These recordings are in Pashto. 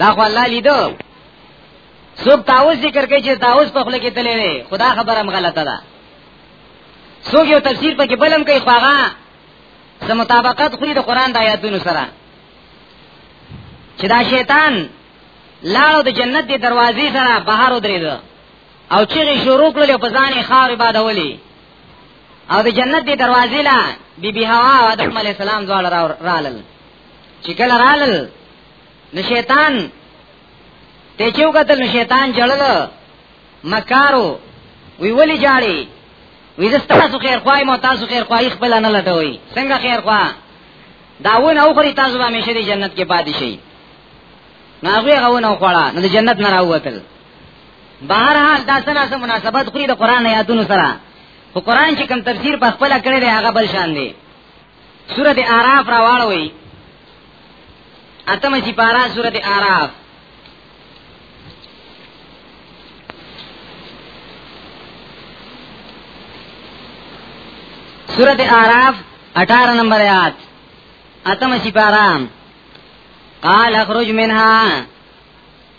دا خو الله لیدو څوک تاوس ذکر کوي چې تاوس په خله کې تللی وي خدا خبره هم غلطه ده څوک یو تفسیر پکې بلم کوي خو هغه سم مطابقت خوري د قران د آیاتونو سره چې دا شیطان لاړو د جنت دی دروازې سره بهر ودرېد او چیغې شروع کړلې په ځان یې خاورې بادولې او د جنت دی دروازې لا بی بی حوا او آدم علی السلام دواړه رالل چې کله رالل نو شیطان ته چې وکتل نو شیطان جړل مکارو وی ولی جاړي وی زستاسو خیر خوای مو تاسو خیر خوای خپل نه لټوي څنګه خیر خوا داونه او خری تاسو به همیشه دی جنت کې پاتې شئ ناغوی غو نو خوړه نو جنت نه راوتل بهر حال دا سره سم مناسبت خوري د قران آیاتونو سره خو قران چې کوم تفسیر په خپل کړی دی هغه بل شان دی سورته اعراف راوړوي اتمه چې پارا سورته اعراف سورت آراف اٹھارہ نمبر آیات اتم سپارام قال اخرج منها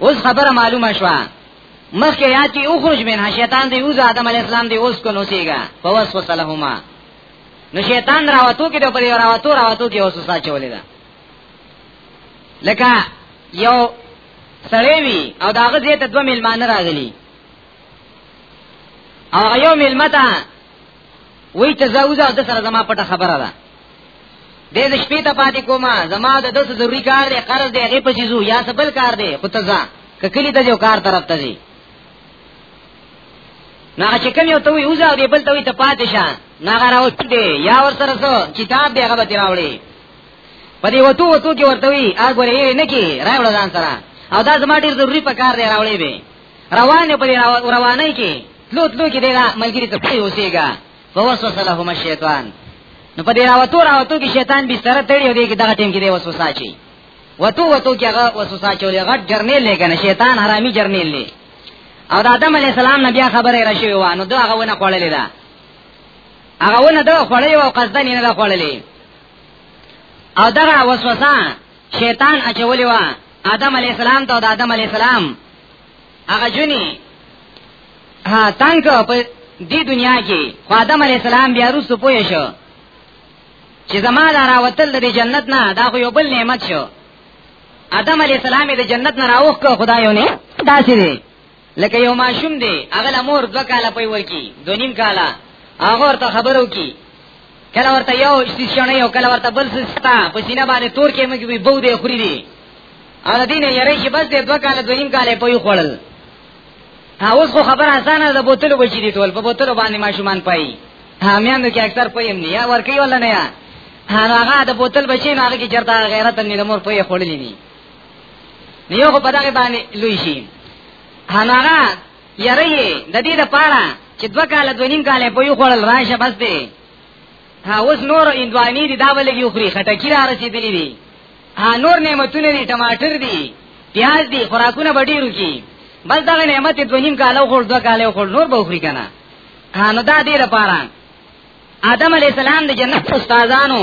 اوس خبره معلومه شوه مخکې یاد چې اوخرج منها شیطان دی اوز آدم علی السلام دی اوس کو نوسیګا فوسوس لهما نو شیطان راوتو کې د پرې راوتو راوتو کې اوس وسا چولې ده لکه یو سړی وی او داغه زیته دوه میلمانه راغلی او یو میلمه ته وای ته زوځه د سره زما پټه خبره ده دې د شپې ته پاتې کومه زما د دس ضروری کار دی قرض دی هغه پچې زو یا سبل کار دی خو ته ځه ککلی ته جو کار طرف ته ځي نه چې کوم یو ته وی اوزه دې بل ته وی ته پاتې شه نه غراو دې یا ور سره سو کتاب دی هغه به راوړي پدې وته وته کې ورته وی هغه ورې نه کی راوړل ځان سره او دا زما ډیر ضروری په کار دی راوړې به روان په روانه کې تلو تلو کې دغه ملګری ته پي اوسېګا فوسوس لهما شیطان نو په دې راوتو راوتو کې شیطان به سره تړي دی کې دغه ټیم کې دی وسوسه چی وتو وتو کې هغه وسوسه چولې غټ جرنیل لګنه شیطان حرامي جرنیل لې او د آدم علی السلام نبی خبره را شوی و نو دا هغه ونه خړلې ده هغه ونه دا خړلې او قصدن نه دا خړلې او دا وسوسه شیطان اچولی وا آدم علی السلام ته د آدم علی السلام هغه جونی ها تنگ په دې دنیا کې خو آدم علی السلام بیا روسو پوه شو چې زما دا راوتل د جنت نه دا خو یو بل نعمت شو آدم علی السلام د جنت نه راوخ کو خدایو نه داسې دی لکه یو ماشوم دی هغه لمور دوه کاله پي ورکی دوه نیم کاله هغه ورته خبرو کی کله ورته یو شیشنه یو کله ورته بل ستا په سینه باندې تور کې مګي وي بو دې خوري دي او د دین یې راشي بس دې دوه کال دوه نیم کال په یو خړل اوس خو خبر اسانه ده بوتل بچی دي ټول په بوتل باندې ماشومان پای همیانو کې اکثر پېم نه یا ورکی ولا نه یا هغه د بوتل بچی نه هغه کې چرته غیرت نه د مور پې خړلې دي نیو په دغه باندې لوی شي همارا یری د دې لپاره چې دوه کال دوه نیم کال په یو خړل راشه بس دی ها اوس نور اندوانی دي دا ولګي خوري خټکی را رسیدلې دي ها نور نعمتونه دي ټماټر دي پیاز دي خوراکونه بډیرو کی بس دا نعمت دوه نیم کال خور دوه کال خور نور به خوري کنه ها نو دا دې لپاره آدم علی السلام د جنت استادانو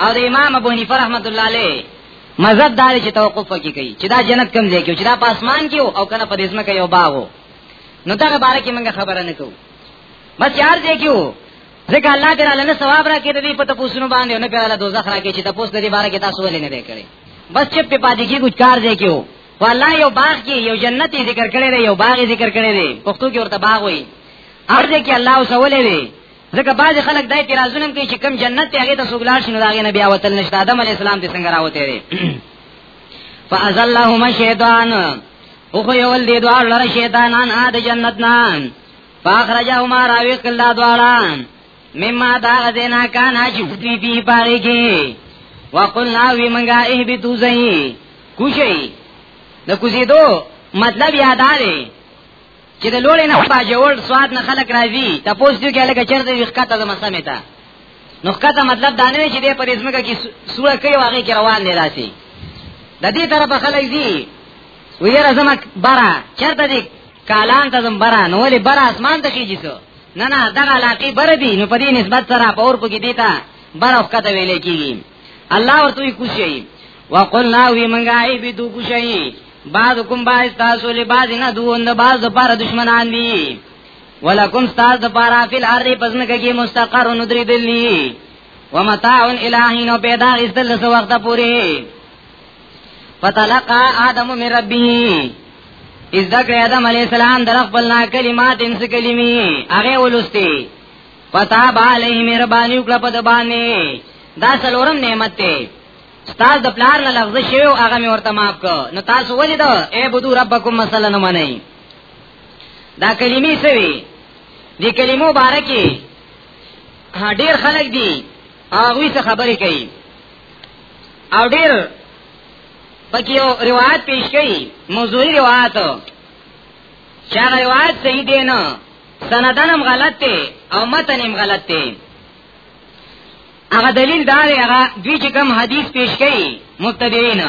او د امام ابو حنیفه رحمت الله علیه مذهب دار چې توقف کی کوي چې دا جنت کم ځای کې چې دا په اسمان کې او کنه په دې ځمکه یو باغ نو دا باره کې موږ خبره نه کوو بس یار دې کیو ځکه الله تعالی له ثواب راکې دې په تاسو نه باندې نه پیاله دوزخ راکې چې تاسو دې باره کې تاسو ولې نه دی کړی بس چې په پاتې کې ګوت کار دې کیو والله یو باغ کې یو جنت ذکر کړی دی یو باغ ذکر کړی دی پښتو کې ورته باغ وایي ارزه کې الله وسولې وي ځکه بعض خلک دای کې رازونه کوي چې کم جنت ته هغه ته سوګلار شنو داغه نه بیا وتل نشته آدم علی السلام دې څنګه راوته دي فازلهما شیطان او خو یو دې دوه لره شیطانان ا د جنت نه فاخرجهما راوي کلا دواړه مما دا غزینا کان اچو دی پی پاری کی وقلنا وی منگا احبتو زئی کوشئی د کوزیدو مطلب یاد آره چې د لوړې نه په جوړ سواد نه خلک راځي تاسو دې کې لکه چرته وي ښکته زما سمې ته نو ښکته مطلب دا نه چې دې په دې ځمکه کې سوره کوي واغې کې روان دی راسي د دې طرف خلک دي ویره زما برا چرته دې کالان ته زم برا نو ولې برا اسمان ته کیږي څو نه نه دغه علاقې بر دي نو په دې نسبت سره په اور پکې دیتا برا ښکته ویلې کیږي الله ورته کوشي وقلنا وی منګا ای بي دو کوشي بعد کوم باز تاسو له باز نه دوند باز د پاره دشمنان دي ولکم استاد د پاره فل ارض پزنه کې مستقر ندری دلی ومتاع الہین او پیدا استل سو وخت پوری فتلقا آدم من ربی از ذکر آدم علیہ السلام در خپل نا کلمات انس کلمی هغه ولستی پتا بالی مهرباني وکړه په د باندې دا څلورم نعمت دی ستاسو د پلار نه لفظ شوی او هغه مې ورته معاف کړ نو تاسو ولې دا اے بدو ربکم مثلا نه منئ دا کلمې سوي دې کلمو بارکه ډېر خلک دي هغه څه خبرې کوي او ډېر پکې یو روایت پیش کړي موضوعي روایت چې هغه روایت صحیح دی نه سندنم غلط ته او متنم غلط ته هغه دلیل دا دی هغه دوی چې کوم حدیث پیش کړي مبتدیین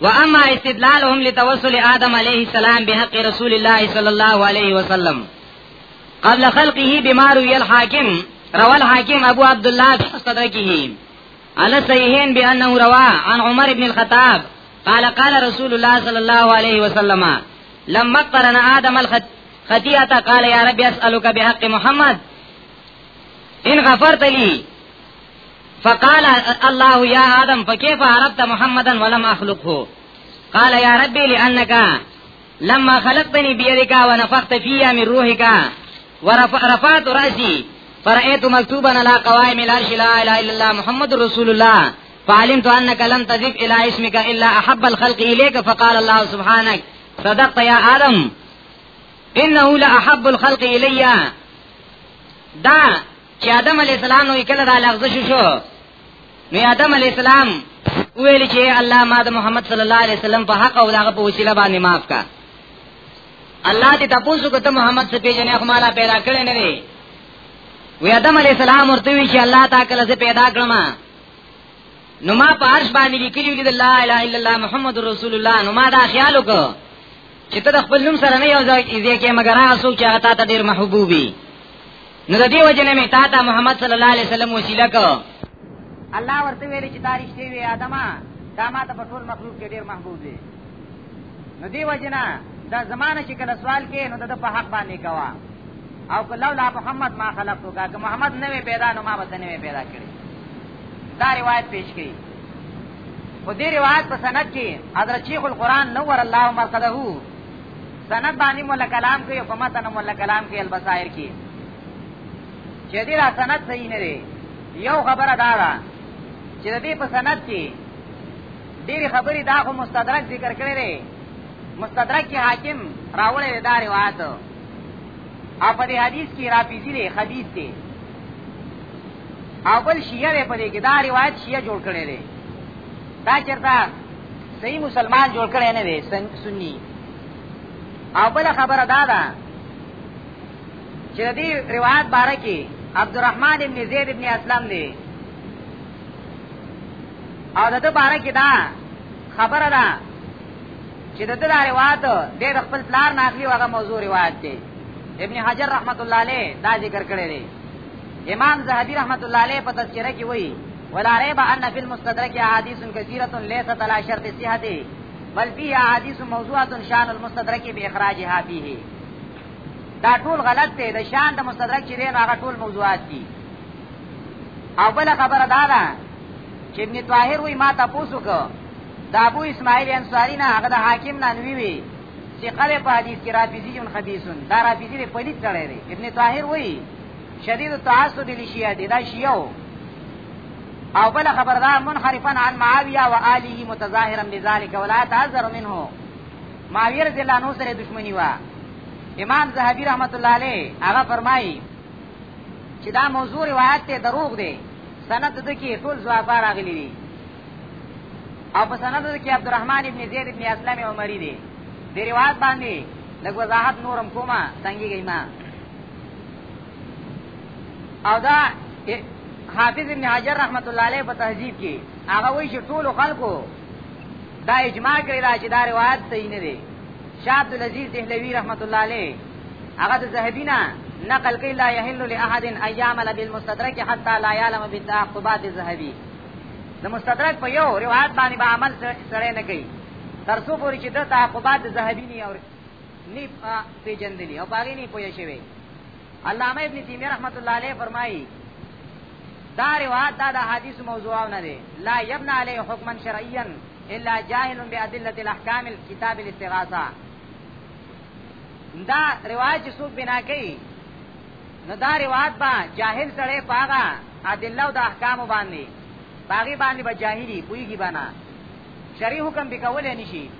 و اما استدلالهم لتوسل آدم علیه السلام بحق رسول الله صلی الله علیه وسلم قبل خلقه بما روی الحاکم روى الحاکم ابو عبد الله في مستدركه على صحيحين بانه روى عن عمر بن الخطاب قال قال رسول الله صلى الله عليه وسلم لما قرن آدم الخط قال یا رب اسألك بحق محمد ان غفرت لی فقال الله يا آدم فكيف عرفت محمدا ولم أخلقه قال يا ربي لأنك لما خلقتني بيدك ونفخت فيها من روحك ورفعت رأسي فرأيت مكتوبا على قوائم العرش لا إله إلا الله محمد رسول الله فعلمت أنك لم تذب إلى اسمك إلا أحب الخلق إليك فقال الله سبحانك صدقت يا آدم انه لاحب الخلق الیا دا چې آدم علی السلام نو کله دا لغزش شو نو آدم علی السلام ویل چې الله ما د محمد صلی الله علیه وسلم په حق او دغه په وسیله باندې معاف کا الله دې تاسو کو ته محمد څخه پیژنې خو مالا پیدا کړې نه دی وی آدم علی السلام ورته وی چې الله تعالی له پیدا کړم نو ما په عرش باندې لیکلی دی لا اله الا الله محمد رسول الله نو ما دا خیال وکړ چې ته د خپل نوم سره نه یو ځای کې مګر هغه څوک چې هغه تا ته ډیر محبوبي نو د دې وجه نه مې تا ته محمد صلی الله علیه وسلم وسیله کو الله ورته ویل چې دا رښتې وي آدمه دا ما ته په ټول مخلوق کې ډیر محبوب دی نو دې وجه نه دا زمانه چې کله سوال کې نو د په حق باندې کوا او که لولا محمد ما خلقتو کا که محمد نه پیدا نو ما به نه پیدا کړی دا روایت پیش کړي په دې روایت په سند کې حضرت شیخ القرآن نور الله مرقده سند باندې مولا کلام کوي په متن مولا کلام کې البصائر کې چې دې را سند صحیح نه دی یو خبره دا ده چې دې په سند کې ډېری خبرې دا خو مستدرک ذکر کړې دي مستدرک کې حاکم راولې دا روایت او په دې حدیث کې رافیزی دی حدیث دی او بل شیعه دی په دې کې دا روایت شیعه جوړ کړی دی دا چېرته صحیح مسلمان جوړ کړی نه دی سني او بل خبره دا ده چې دې روایت باره کې عبدالرحمن ابن زید ابن اسلم دی او د دې باره کې دا خبره ده چې د دې روایت د خپل پلار ناخلی هغه موضوع روایت دی ابن حجر رحمت الله علیه دا ذکر کړی دی امام زهبی رحمت الله علیه په تذکرہ کې وایي ولا ريب ان في المستدرك احاديث كثيره ليست على شرط صحته بل فيه احاديث موضوعه شان المستدرك باخراجها فيه دا ټول غلط دی د شان د مستدرک چې دی نو هغه ټول موضوعات دي او بل خبره دا ده چې ابن طاهر وی ما تاسو کو دا ابو اسماعیل انصاری نه هغه د حاکم نه نوی وی چې قره په حدیث کې رافیزی جون خبيثون دا رافیزی په دې تړي ابن طاهر وی شدید التعصب لشیعه دی دا شیعه او بل خبردار منحرفا عن معاویه و آله متظاهرا بذلك ولا تعذر منه معاویه رضی الله عنه سره دشمنی وا امام زهبی رحمت الله علیه هغه فرمایي چې دا موضوع روایت ته دروغ دی سند د کې ټول ځواب راغلي دي او په سند د کې عبدالرحمن ابن زید ابن اسلم عمری دی د روایت باندې لږ وضاحت نورم کومه څنګه گئی ما او دا حافظ ابن حجر رحمت الله علیه په تهذیب کې هغه وایي چې ټول خلکو دا اجماع کړی دا چې دا روایت صحیح نه دی شاه عبد العزيز دهلوي رحمت الله عليه هغه د زهبینا نقل کوي لا يحل لاحد ان يعمل بالمستدرك حتى لا يعلم بالتعقبات الذهبي د مستدرک په یو روایت باندې به عمل سره نه کوي تر څو پورې چې د تعقبات ذهبي نه اوري نیپ پیجندلی او باغی نی پویا شوی علامه ابن تیمیه رحمت الله علیه فرمایي دا روایت دا د حدیث موضوع نه دی لا یبنا علیه حکما شرعیا الا جاهل بادله الاحکام الكتاب الاستغاثه دا روایت چې څوک بنا کوي نو دا روایت با جاهل سره پاغا ادله او د احکام باندې باغی باندې به جاهلی پویږي بنا شری حکم به کولای نشي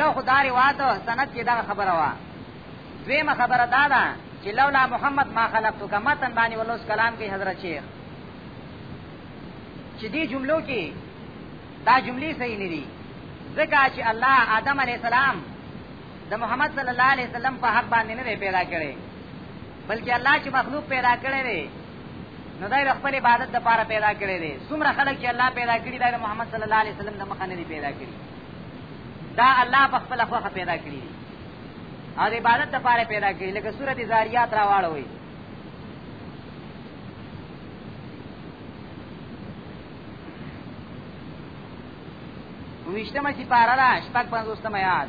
یو خدای روایت سند کې دا خبره وا دویمه خبره دا ده چې لولا محمد ما خلقت کما تن باندې ولوس کلام کې حضرت شیخ چې دې جملو کې دا جملې صحیح نه دي ځکه چې الله آدم علی السلام د محمد صلی الله علیه وسلم په حق باندې نه پیدا کړي بلکې الله چې مخلوق پیدا کړي دی نو دای خپل عبادت د پاره پیدا کړي دي څومره خلک چې الله پیدا کړي دی محمد صلی الله علیه وسلم د مخ نه پیدا کړي دا الله په خپل خوخه پیدا کړی دي او د عبادت لپاره پیدا کړی لکه سورته زاریات راواړوي ویشتمه چې پارا را شپږ پنځوستمه یاد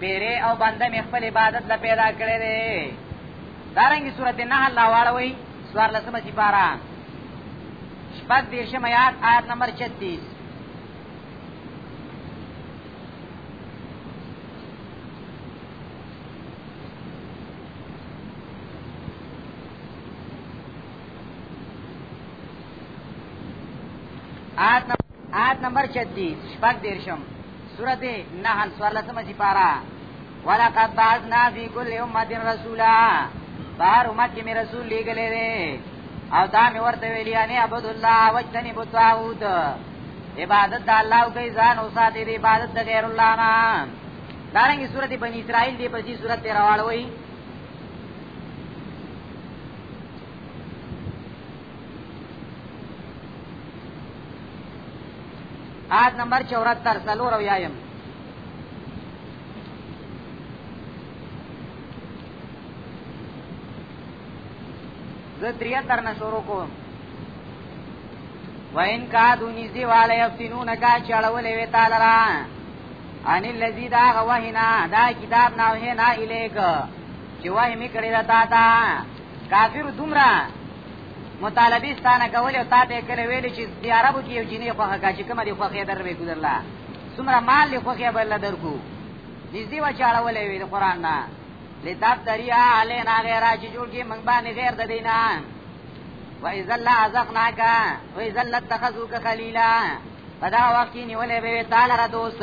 پیرې او بنده مې خپل عبادت لا پیدا کړې دي دارنګي سورته نحل لا واړوي سوار لسمه چې پارا شپږ دیرشم آیات آیات نمبر 36 آیات نمبر آیت نمبر 36 شپږ دیرشم سورته نحل سوالسمه چې پارا ولقد بعثنا فی کل امه رسولا بهر امت کې مې رسول لېږلی دی او دا مې ورته ویلي انې عبد الله وجتنې بطاوت عبادت د الله او کوي ځان او ساتي د عبادت د غیر الله نه دارنګه سورته بنی اسرائیل دی په دې سورته راوړوي آیت نمبر 74 سلور او یایم زه دریا تر نه شروع کوم وین کا دونی دی والا یفتنون کا چړولې وی تعالی را ان الذی دا غوهنا دا کتاب ناوه نه الیک چې وای می کړی دا تا کافر دومره مطالبه ستانه کول او تا ته کله ویل چې د عربو کې یو جنې خوخه کا چې کومه دی خوخه در به ګذرلا څومره مال دی خوخه بل درکو نږدې و چاړولې وی د قران نه لتاب دریا علینا غیر چې جوړ کې منګ باندې غیر د دینا و اذا لا ازقناک و اذا لا اتخذوک خلیلا پدا وخت نیولې به تعالی را دوست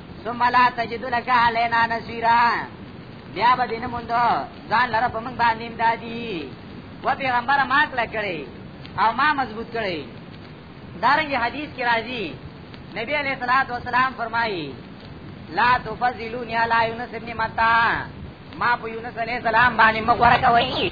ثم لا تجد لك علينا نصيرا بیا به دین مونږ ځان لره په موږ باندې امدادي و پیغمبر ما کله کړی او ما مضبوط کړی دارنګه حدیث کې راځي نبی علیہ الصلوۃ والسلام فرمایي لا تفضلونی علی یونس ابن متا ما په یونس علیہ السلام باندې مغوره کوي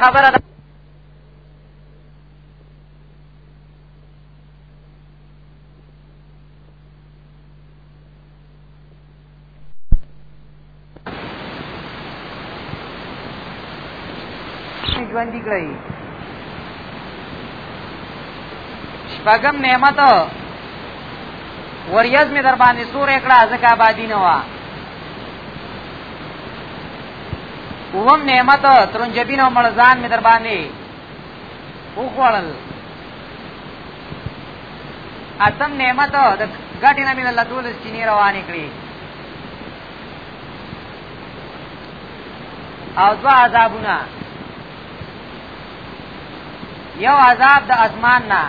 خبره ده ژوند کړی شپږم نعمت وریاض می در باندې سور کړه ځکه آبادی نه وا اوم نعمت ترنجبین او ملزان می در باندې او خوړل اتم نعمت د ګټې نه مې الله دولس چینې روانې کړې او دو عذابونه یو عذاب د اسمان نه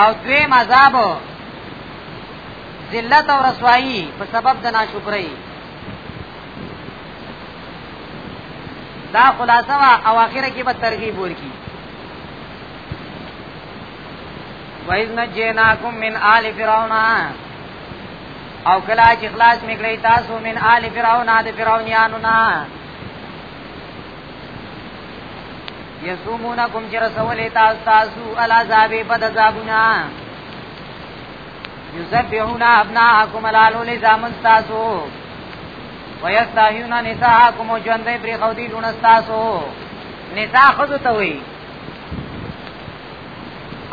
او دویم عذاب ذلت او رسوایی په سبب د ناشکرۍ دا خلاصه وا او اخره کې به ترغیب ورکی وَإِذْ نَجَّيْنَاكُمْ مِنْ آلِ فِرْعَوْنَ او کلا چې خلاص میکړی تاسو من آل فرعون د فرعونانو نه یسومونکم چې رسولې تاسو تاسو العذاب په عذابنا یذبحون ابناءکم لالو لزامن تاسو ويستحيون نساءکم ژوندې پرې خو دي لون تاسو نساء خود ته وي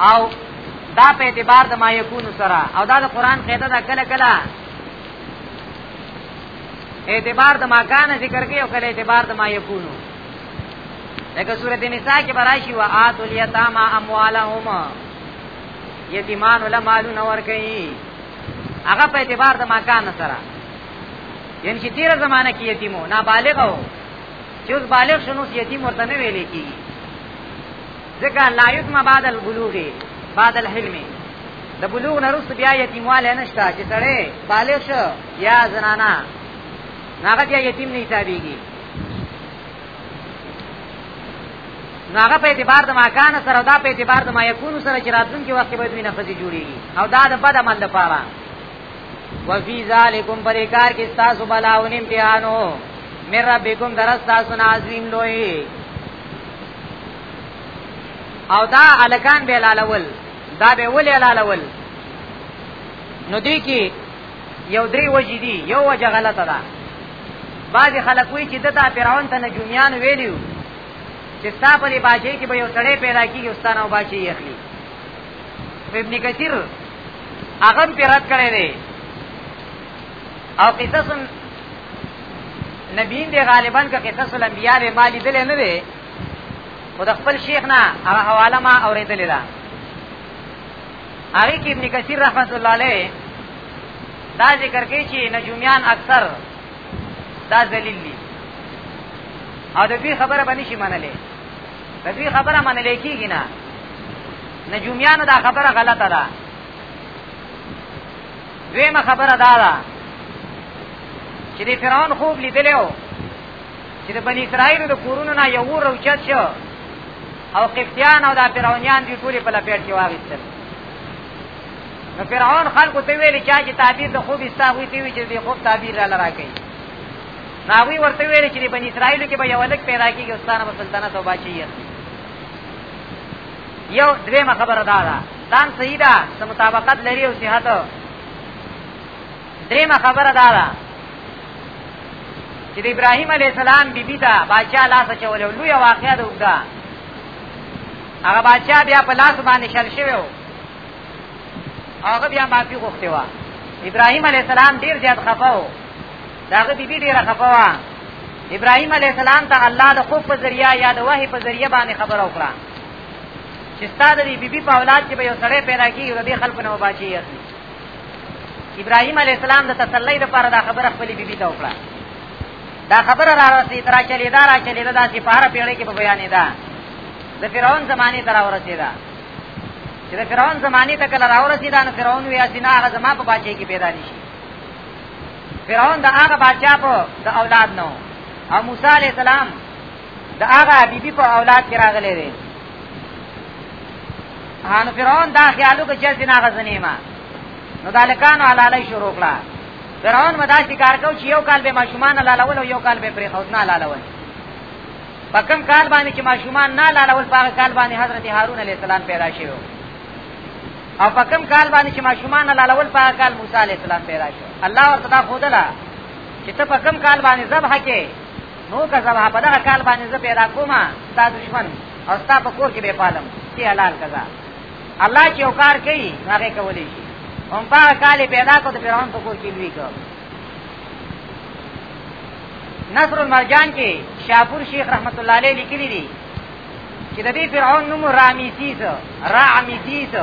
او دا په اعتبار د ما یکون سره او دا د قران قاعده دا کله کله اعتبار د ما کان ذکر کوي او کله اعتبار د ما یکون لکه سورته نساء کې براشي وا اتل یتاما اموالهم یتیمان ولا مالونه ور کوي هغه په اعتبار د مکان سره یعنی چې تیر زمانہ کې یتیمو نابالغ وو چې اوس بالغ شنو یتیم ورته نه ویل کیږي ځکه لا یتم بعد البلوغ بعد الحلم د بلوغ نه رس بیا یتیمواله نشته چې سړی بالغ شو یا زنانا هغه بیا یتیم نه حسابيږي نو هغه په اعتبار د ماکان سره دا په اعتبار د ما یکون سره چې راتلونکي وخت به دوی نه فزي جوړيږي او دا د بد عمل لپاره وفي ذالکم پریکار کې تاسو بلاون امتحانو مې ربکم درس تاسو نازلین لوی او دا الکان به لالول دا به ولې لالول نو دی کې یو درې وجې دي یو وجه غلطه ده بعضی خلک وایي چې دته فرعون ته نجومیان ویلیو چې ستا په دې باچې کې به یو سړی پیدا کیږي استاد او باچې یې اخلي ابن کثیر هغه په رات کړی دی او قصص نبیین دی غالبا که قصص الانبیاء دی مالی دل نه دی خو د خپل شیخ نه هغه حواله ما اورېدلې ده هغه کې ابن کثیر رحمت الله علیه دا ذکر کوي چې نجومیان اکثر دا ذلیل دي او د دې خبره باندې شي منلې د دې خبره منلې کیږي نه نجومیانو دا خبره غلطه ده دویمه خبره دا ده چې د فرعون خوب لیدلی و چې د بني اسرائیلو د کورونو نه یو ور اوچت شو او قبطیان او دا فرعونیان دې ټولې په لپیټ کې واغېستل نو فرعون خلکو ته ویل چې چې تعبیر د خوب استا وی ته وی چې د خوب تعبیر را لرا کوي ناوی ورته ویل چې بنی اسرائیل کې به یو لک پیدا کیږي او ستانه سلطنت او بادشاہیت یو دویمه خبره دا ده دان صحیح ده سم مطابقت لري او صحت دریمه خبره دا ده چې ابراهیم علی السلام بیبي ته بادشاہ لاس چولې لوی واقعیا ده وګړه هغه بادشاہ بیا په لاس باندې شل شوی هغه بیا معافي غوښتې وه ابراهیم علیه السلام ډیر زیات خفه و د هغه بیبي ډیره خفه وه ابراهیم علیه السلام ته الله د خوب په ذریعه یا د وحی په ذریعه باندې خبره وکړه چې ستا د بیبي په اولاد کې به یو سړی پیدا کېږي او د دې خلکو نه وباچي اخلي ابراهیم علیه السلام د تسلی لپاره دا خبره خپلې بیبي ته وکړه دا خبره را رسېد را چلېده را چلېده داسې په هره پېړۍ کې په بیانېده د فرعون زمانې ته راورسېده چې د فرعون زمانه ته کله راورسید نو فرعون وی اسینا هغه زما په بچی کې پیدا نشي فرعون د هغه بچا په د اولاد نو او موسی علی السلام د هغه بیبي په اولاد کې راغلی دی هانو فرعون دا خیالو کې چې نه غزنی ما نو دالکانو علاله شروع کړه فرعون مدا شکار کو چې یو کال به ماشومان علاله ول او یو کال به پرې خودنا علاله ول په کوم کال باندې چې ماشومان نه لاړول په هغه کال باندې حضرت هارون علی السلام پیدا شو او په کوم کال باندې چې ماشومان نه لاړول په هغه کال موسی علی السلام پیدا شو الله ورته دا خودله چې ته په کوم کال باندې ذبح کې نو که ذبح په دغه کال باندې زه پیدا کوم ستا دشمن او ستا په کور کې به پالم چې حلال کزا الله چې وکړ کوي هغه کولی شي هم په کال پیدا کو ته فرعون په کور کې لوي کو نصر المرجان کې شاپور شیخ رحمت الله علیه لیکلی دی چې د دې فرعون نوم رامیسیس رامیسیس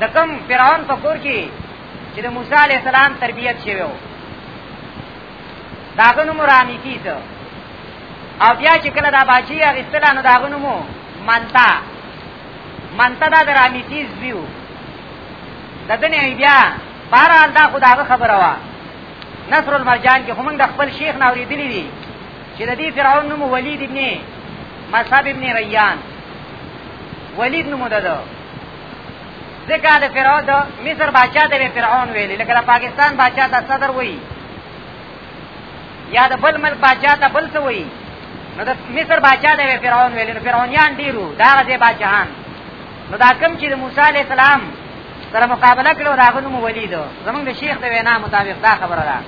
د کوم فرعون په کور کې چې د موسی علی السلام تربیت شوی و داغه نوم رامیسیس او بیا چې کله دا باچی اغستل نو داغه نوم منتا منتا دا د رامیسیس ویو د دنیا بیا بهرحال دا خو د هغه خبره وه نصر المرجان کې خو موږ د خپل شیخ نه اورېدلي دي چې د دې فرعون نوم ولید ابن مصعب ابن ریان ولید نوم ده ده ځکه د فرعون د مصر باچا ته به فرعون ویلي لکه د پاکستان باچا ته صدر وایي یا د بل ملک باچا ته بل څه وایي نو د مصر باچا ته به فرعون ویلي نو فرعونیان ډېرو دا غځې باچاهان نو دا کم چې د موسی علیه السلام سره مقابله کړو راغلو مو ولید زمونږ د شیخ د وینا مطابق دا خبره ده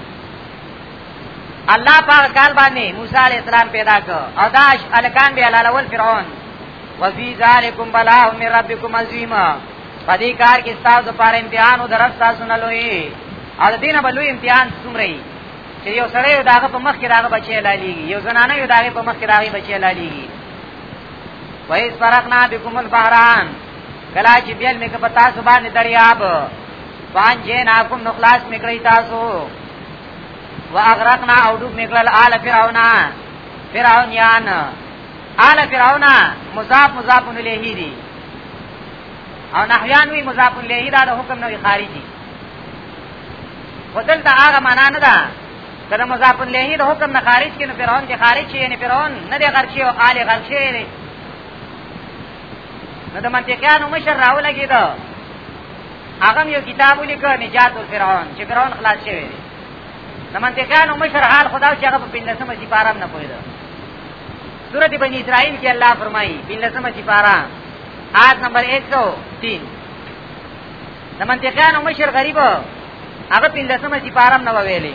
الله پاک کال باندې موسی علی السلام پیدا کړ او دا الکان به علالول فرعون وفي ذالکم بلاء من ربکم عظیم پدې کار کې تاسو لپاره امتحان او درس تاسو نه لوي او دینه به لوی امتحان څومره چې یو سړی یو داغه په مخ کې داغه بچی لالیږي یو زنانه یو داغه په مخ کې داغه بچی لالیږي وایس فرقنا بكم البحران کلا چې بیل مې کپا تاسو باندې دریاب فان جین اكم نخلاص میکړی تاسو واغرقنا او دوب میکړل آل فرعون فرعون یان آل فرعون مضاف مضاف الیه دی او نحویان وی مضاف الیه دا د حکم نه خارجي ودل دا هغه معنا نه ده کله مضاف الیه د حکم نه خارج کینو فرعون دی خارج شي یعنی فرعون نه دی غرشي او آل غرشي نو د منطقيانو مشر راو لګي دا هغه یو کتاب ولیکه نجات الفرعون چې فرعون خلاص شوی دی د منطقيانو مشر حال خدا چې هغه په پندسمه سي پارام نه پوهیدو سورت بنی اسرائیل کی اللہ فرمائی بن لسم سپارہ آیت نمبر ایک سو تین دا منطقیانو مشر غریب اگر بن لسم سپارم نو ویلی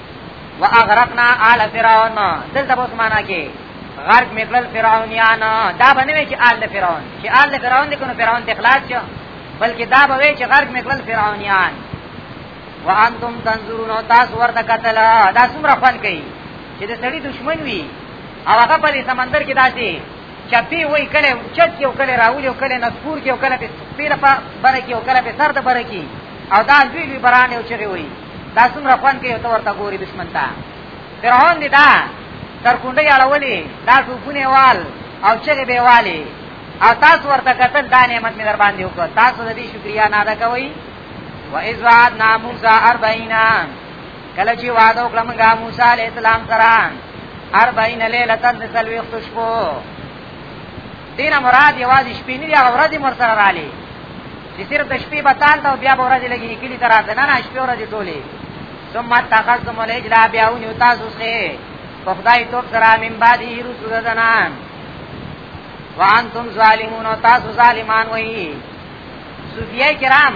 واغرقنا آل فرعون دلته اوس معنا کې غرق مقلل فرعونیان دا بنوي چې آل فرعون چې آل فرعون دې کنه فرعون ته اخلاص شو بلکې دا به وي چې غرق مقلل فرعونیان وانتم تنظرون تاسو ورته قتل دا څومره خوان کوي چې د سړي دشمن وي او هغه په دې سمندر کې داسي چپی وای کله چت یو کله راول یو کله نسپور کې یو کله په پیره په بره کې یو کله په سر د بره کې او دا دوی لوی برانه او چغي وای دا څومره خوان کې ته ورته ګوري دشمن ته فرعون دی دا تر کونډې اړولې دا ټوپونه وال او چغې به والي او تاسو ورته قتل دا نعمت مې در باندې وکړ تاسو د دې شکریا نه ادا کوئ و اذ وعدنا موسی 40 کله چې وعده وکړه موږ موسی عليه السلام سره 40 ليله تن سلوي خشبو دینه مراد یوازې شپې نه دی هغه ورځې مر سره رالي چې صرف د شپې به تال ته بیا به ورځې لګي نکلي ته راته نه نه شپې ورځې ټولې ثم تخذتم العجل بیا ونیو تاسو څخه په خدای توب سره من بعد یې رسول زنان وانتم ظالمون او تاسو ظالمان وایي صوفیای کرام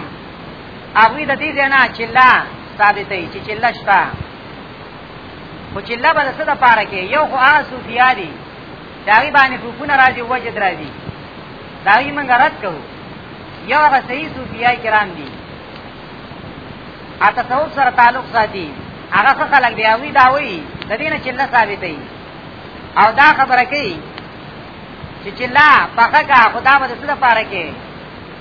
هغه د دې ځنا چلا ثابتې چې چلا شتا خو چلا به څه د پاره کې یو خو هغه صوفیا دي داوی باندې حکومت راځي وجد راځي داوی موږ رد کوو یو هغه صحیح صوفیای کرام دي اته تصوف سره تعلق ساتي هغه څه خلک دی اوی دا وی د دې نه چله ثابتې او دا خبره کوي چې چله پخه کا خدا به څه لپاره کې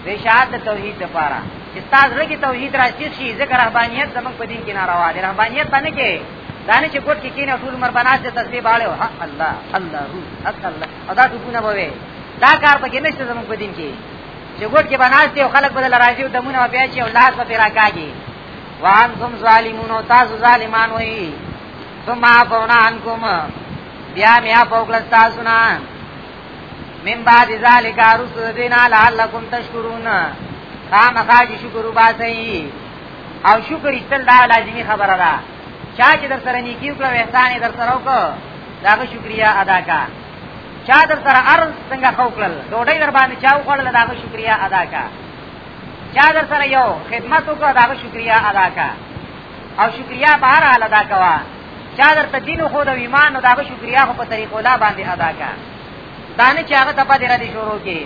د شهادت توحید لپاره چې تاسو لګي توحید راځي شي ذکر رهبانیت زموږ په دین کې ناروا دي رهبانیت باندې کې دانه چې کوټ کې کینه ټول عمر بناست تسبیح باله ها الله الله روح حق الله ادا ټکونه بوي دا کار پکې نشته زموږ په دین کې چې کوټ کې بناست او خلک بدل راځي او دمونه بیا چې الله په پیرا کاږي وان تم ظالمون او تاسو ظالمان وي ثم عفونا عنكم بیا میا فوق تاسو نه من بعد ذالک رسل دینا لعلکم تشکرون خامخا چې شکر وباسئ او شکر ایستل دا لازمی خبره ده چا چې در سره نیکی وکړه احسان در سره وکړه داغه شکریا ادا کا چا در سره ارز څنګه خو کړل ډوډۍ در باندې چا وکړل داغه شکریا ادا کا چا در سره یو خدمت وکړه داغه شکریا ادا کا او شکریا په هر حال ادا کوا چا در ته دین خو د ایمان او داغه شکریا خو په طریقو لا باندې ادا کا دانه چې هغه ته پدې را دي شروع کې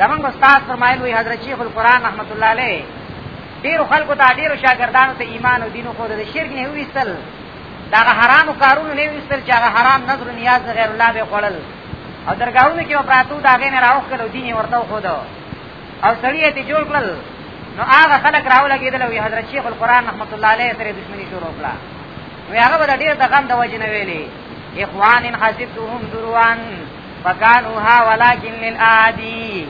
زمونږ استاد فرمایل وی حضرت شیخ القرآن رحمت الله علیه ډیر خلکو ته ډیر شاګردانو ته ایمان او دین خو د شرک نه ویستل دا حرام کارونه نه ویستل چې هغه حرام نظر نیاز غیر الله به خړل او درګاونه کې پراتو دا غین راوخ کلو دین ورته خو دا او سړی ته جوړ کړل نو هغه خلک راو لګیدل وی حضرت شیخ القرآن رحمت الله علیه سره دښمنی شروع کړه وی هغه به ډیر د غم د وجنه ویلي اخوان حسبتهم دروان فکانوها ولکن للآدی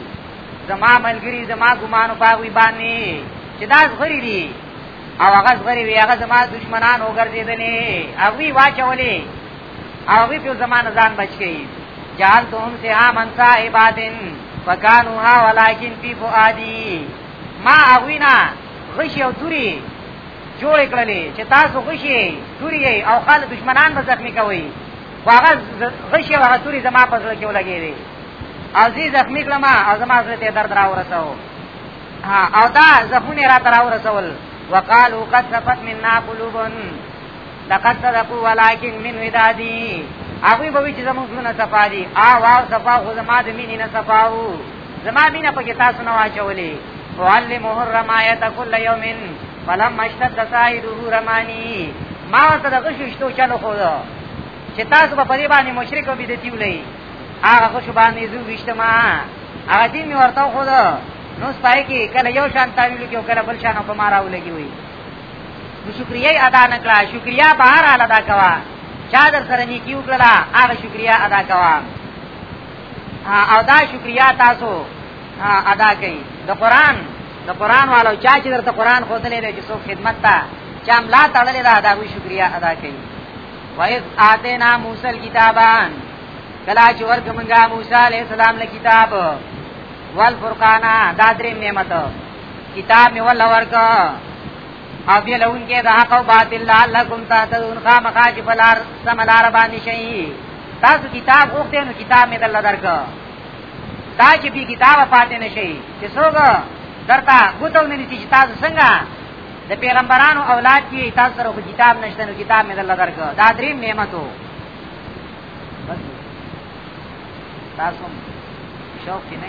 زما ملګری زما ګمانو پاغوی باندې چې دا زغری دي او هغه زغری وی هغه زما دشمنان وګرځیدلې هغه واچولې هغه په زمانه ځان بچ کی جان تم سے امن صاحباتن فکانوها ولکن فی فؤادی ما اوینا غشی او دوری جوړ کړلې چې تاسو غشی دوری او خال دشمنان به زخمی کوي خو هغه غشي او هغه توري زما په زړه کې ولګېدې او زه زخمي کړم او زما زړه ته درد راورساو او دا زخمونه را ته راورسول وقالو قد صفت منا قلوبن لقد صدقوا ولكن من ودادي هغوی به وي چې زموږ زړونه صفا دي او واو صفا خو زما د مینې نه صفا وو زما مینه پکې تاسو نه واچولې وعلمه الرمایت کل یوم فلما اشتد سایده رمانی ما ورته د غشو شتو چلو خو دا چې تاسو په دې باندې مشرک او بدعتي ولې هغه غشو باندې زو وشتما هغه دین می ورته خو دا نو سپای کې کله یو شان تعویل کې کله بل شان په مارا ولګي وي نو شکریا ادا نکړه شکریا بهر ادا کوا چا در سره نیکی وکړه هغه شکریا ادا کوا او دا شکریا تاسو ادا کړئ د قران د قران والو چا چې درته قران خو دلې چې څوک خدمت تا چا ملا تړلې دا دا وی شکریا ادا کړئ وایز اتینا موسی الكتابان کلا چې ورک منګه موسی علی السلام له کتاب والفرقانا دا درې نعمت کتاب می ول ورک او بیا لون کې د حق او باطل لعلکم تهتدون خامخا چې بلار سملار باندې شي تاسو کتاب وخته نو کتاب مې دل درک دا چې بي کتاب پاتې نشي چې څوګ درتا ګوتو نه نشي چې تاسو څنګه د پیغمبرانو اولاد کې تاسو سره کتاب نشته نو کتاب مې دل درک دا دریم نعمتو تاسو شوق کې نه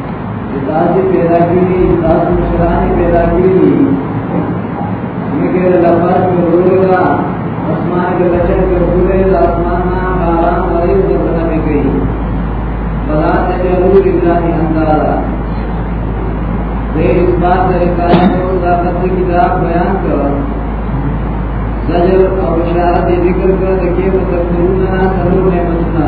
تاسو پیدا کړی تاسو مشران پیدا کړی موږ له لپاره ورور دا اسمان کې لچک کې ورور دا اسمان نه باران ورې د بنا مې کوي بلا ته له ورور ابراهيم اندارا دې اس بات سره کایم او دا پته کتاب بیان کړ زجر او اشاره ذکر کړ د کې په تفسیرونه سره نعمتونه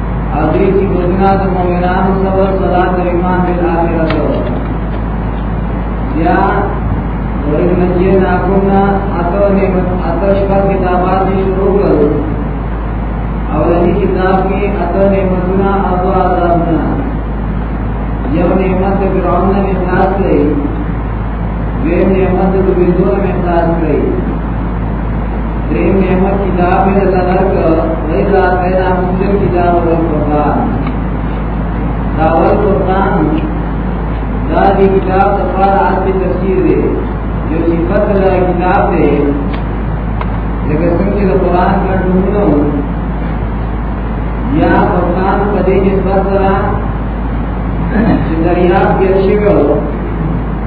هغه چې ګونا د مؤمنانو صبر صلات او ایمان په اخرت سره یا ورته نجیه نا کومنا اته نه اته شپه کتابات دي شروع کړو او د دې کتاب کې اته نه مدونه او عذابنا یو نعمت د فرعون نه احساس کړئ دویم نعمت د بندو نه احساس کړئ دریم نعمت کتاب یې الله درکړ وای دا پیدا موږ کتاب او قرآن دا ول قرآن دا دې کتاب د فار اصلي تفسیر دی یو صفت له کتاب دی لکه څنګه د قرآن کډونه یا قرآن په دې نسبت سره چې دریاب کې شوی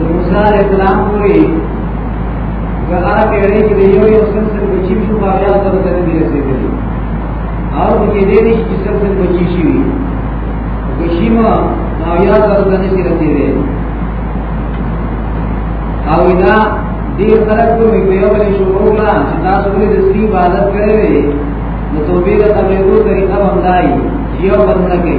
مثال اسلام پوری هغه پیړۍ کې د یو یو سر سر بچی شو باغیا سره ته نه رسیدلی او د دې دې نشي چې سر سر بچی شي بشیما باغیا سره ته نه رسیدلی او دا دې خلک په یو بل شروع لا چې تاسو دې د سری عبادت کړې وي نو توبې د تبلیغو طریقه باندې یو بند نه کوي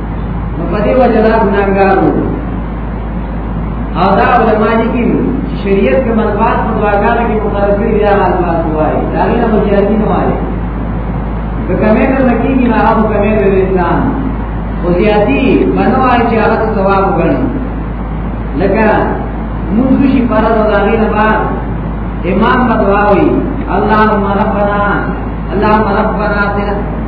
نو په دې وجه دا ګناګار وو او دا علماء لیکي چې شریعت کې ملفات په دعاګانو کې مقرر کړی دی هغه الفاظ وایي دا نه مجازي نه وایي که کمې نه لکېږي نه هغه کمې د اسلام خو زیاتي منو وایي چې هغه ثواب وګڼي لکه موږ شي فرض او هغه نه بعد امام بدواوي اللهم ربنا اللهم ربنا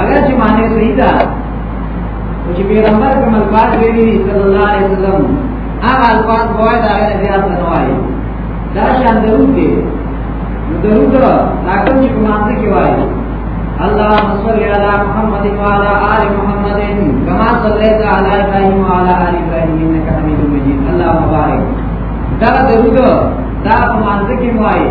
اگر چې معنی صحیح ده او چې پیغمبر کوم الفاظ ویلي صلی الله علیه وسلم هغه الفاظ وایي دا غیر زیات نه وایي دا شان درود دی درود دا کوم چې کومه کې وایي اللهم صل على محمد وعلى ال محمد كما صليت على ابراهيم وعلى ال ابراهيم انك حميد مجيد اللهم بارك دا درود دا کومه کې وایي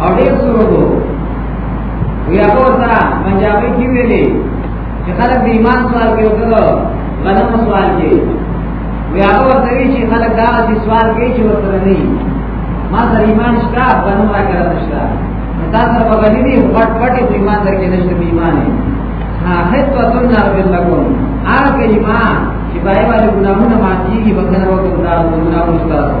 او ډېر سره وو وی هغه سره پنجابي کې ویلې چې خلک د ایمان سوال کوي او غنم سوال کوي وی هغه ورته وی چې خلک دا دي سوال کوي چې ورته نه ما سره ایمان شته غنم را کړم شته دا سره په غنی دي پټ پټ ایمان درکې نشته ایمان ها هیڅ وته نه ورلګون هغه ایمان چې پای باندې ګناهونه ماتيږي بخنه وکړه ګناهونه مستاسو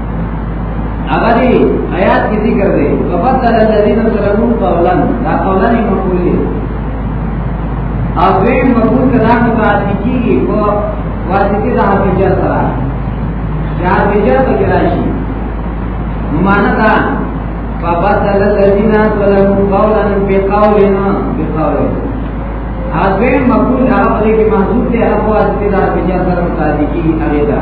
هغه دی آیات کې ذکر دی فبدل الذين ظلموا قولا دا قولا یې مقبول دی او دویم مقبول کدا کو تعالی کیږي په واسطه د حافظه سره چې حافظه په کې راشي معنا دا فبدل الذين ظلموا قولا بقولنا بقولنا اځه مقبول هغه په دې کې محدود دی هغه واسطه د حافظه سره تعالی کیږي هغه دا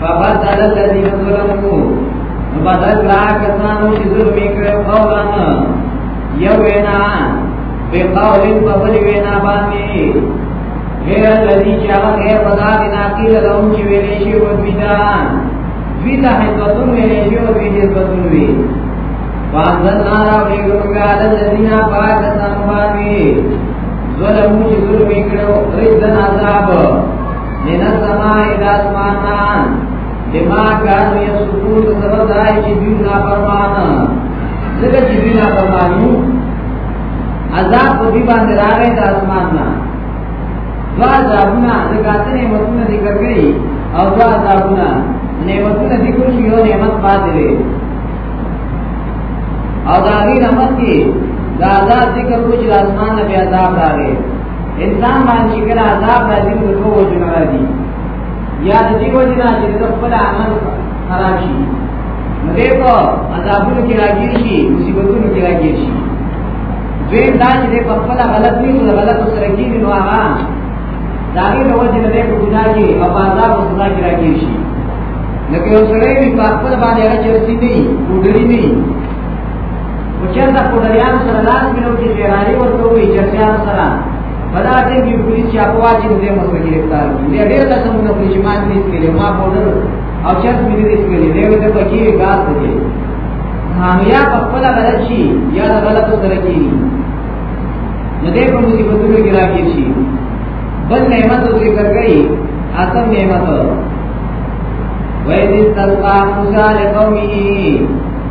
فبدل الذين ظلموا بدل لا کسانو چې ظلم کړو قولا یو وینا په قول په بل وینا باندې غیر الذي چې هغه غیر بدل نه کیل لهم چې ویلې شي او بيدا بيدا حضرتون ویلې شي او بيدا حضرتون وی وانزلنا ربهم على الذين فاقتهم باندې ظلمو چې ظلم کړو رزن عذاب من السماء الى اسمانان بما كانوا يسكون سبب دای چې دوی نه فرمانه ځکه چې دوی نه فرمانو عذاب په دې باندې راغی د اسمان نه دوا عذابونه د کاتنې متونه ذکر کړي او دوا عذابونه نعمتونه ذکر شي او نعمت پاتې دي او دا غیر امت کې دا عذاب ذکر کوچ د اسمان نه بیا عذاب راغی انسان باندې چې کله عذاب راځي نو دوه وجنه راځي یا د دې وجنه چې د خپل عمل خراب شي نو دې په عذابونو کې راګیر شي مصیبتونو کې راګیر شي دویم دا چې دې په خپل غلط نه نو غلط سره کېږي نو هغه دا غي د وجنه دې په ګناه کې او عذاب او سزا کې راګیر شي لکه یو سړی په خپل باندې هغه چرسی نه وي وډری نه او چېرته پوډریان سره لاس ملو کې تیراری ورته وي چرسیان سره بدا دې کې پولیس چې په واجب دې مو سره گرفتار دي دې ډېر قسمونه پولیس ما دې کړې ما پوډر او چرته مې دې کړې دې ته پکې غاز دې هغه په خپل غلط شي یا غلط سره کې نه دې په مصیبتونو کې راګیر شي بل نعمت ذکر کړي اتم نعمت وَإِذِ اسْتَسْقَىٰ مُوسَىٰ لِقَوْمِهِ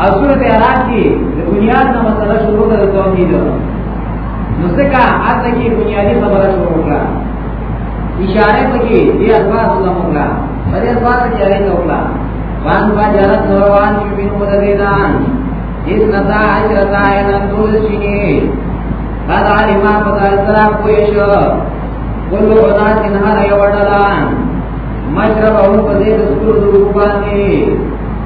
او سورت اعراف کې د بنیاد نه مسله شروع ده د توحید نو ځکه هغه کې بنیادی خبره شروع کړه اشاره پکې دې اسباب ته وکړه په دې اسباب کې اړه ته وکړه وان با جرت نوروان چې بین مدریدان اس نتا عشرتا اینا طول شینی قد علما فضل سرا پویشو کلو اناس انہر یوڑلان مشرب اون پدید سکر دروبانی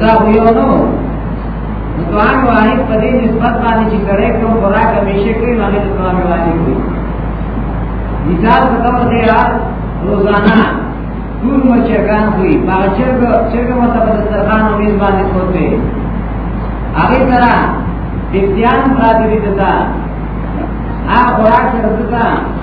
دا هو یو نو نو طعام واحد په دې نسبت باندې چې سړی کوم خوراک همیشه کوي نو هغه طعام واحد وي مثال په کوم دی را روزانه ټول مچګان وي باچرګ چرګ مته په دسترخوان او میز باندې کوته هغه سره بيتيان پراتی دي دتا آ خوراک سره دتا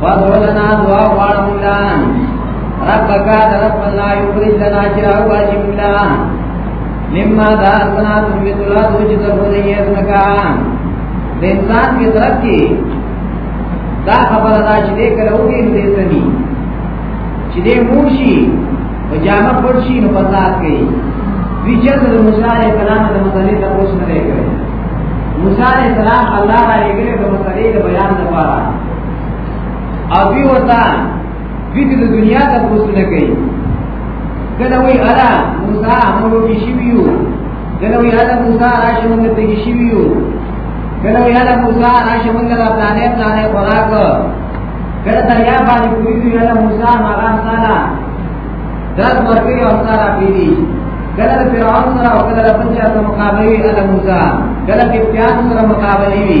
فضلنا دعا غواړه مولا ربک رب الله یخرج لنا جرا واجب مولا مما دا سنا تم بیت الله دوج ضرورت یې اسنکا د انسان کی طرف کی دا خبره دا چې دې کړو کې دې سني چې دې مورشي او جامه پړشي نو پتاات کوي ویچر د موسی علیہ السلام د مسلې ته پوښتنه کوي موسی علیہ السلام الله علیه وسلم د مسلې د بیان لپاره او دوی ورته دوی د دنیا ته پوسونه کوي کله وی الا موسی موږ کې شي ویو کله وی الا موسی راشه موږ ته کې شي ویو کله وی الا موسی راشه موږ لا پلانې پلانې خوراک کله دریا باندې کوي وی الا موسی مغان سالا داس ورکړي او سارا پیری کله فرعون سره او کله بچا سره مقابله وی الا موسی کله کې پیان سره مقابله وی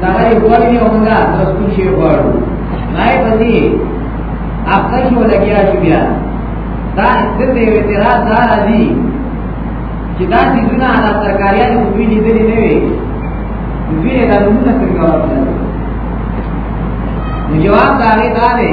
دا یو کوي او موږ رسول شي غواړو نه پدې اخته شو لګیا شو بیا دا ستر دی اعتراض دا راځي چې دا چې دونه علا سرکاریان خو دوی لیدلې نه وي دوی یې دا نمونه څنګه ورکړل نو جواب دا دی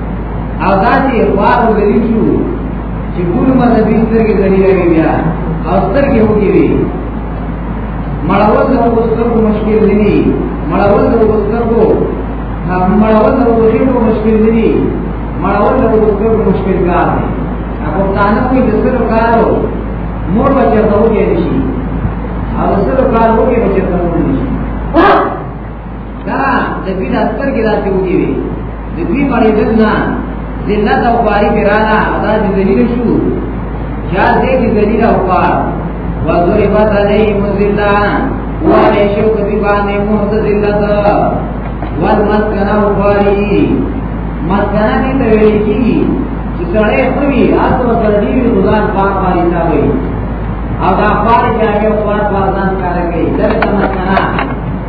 او دا چې اخوار وګړي شو چې ټول مذهبي سترګې غړي لري بیا او سترګې وګړي وي مړول د وسترګو مشکل نه دي مړول د وسترګو مړول د وګړو مشکل نه دي مړول د وګړو مشکل کار دی هغه ځان کوی د سر کارو مور بچا ته وګړي شي او سر کارو کې بچا ته وګړي شي دا د دې د سترګې داسې وږي وي د دې مړې دل نه ذلت او خواري کې راغله او دا چې ذلیل شو یا دې چې ذلیل او خوار وضربت علیهم الذلة وعلي شو کتی باندې مهد ذلت والمسکنه او خواري مسکنه دې ته ویل کېږي چې سړی خوي هغه ورته ډېر ګزار پاک باندې تا وي او دا خواري چې هغه خوار خوار ځان کار کوي دغه مسکنه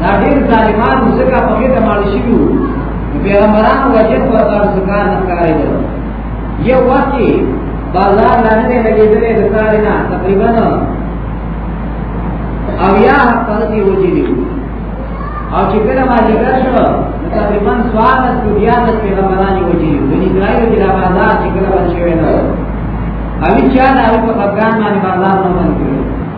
دا ډېر ظالمان ځکه په کې د مال شي وو پیغمبرانو وجد پر کار ذکر نه کاری دی یو وخت کې بازار لاندې لګېدلې د کار نه تقریبا او یا پر دې وځي دی او چې کله ما ذکر شو نو تقریبا سوال د دنیا د پیغمبرانو وځي دی بنی اسرائیل کې دا بازار چې کله بچي وینه او چې دا په افغان باندې بازار نه باندې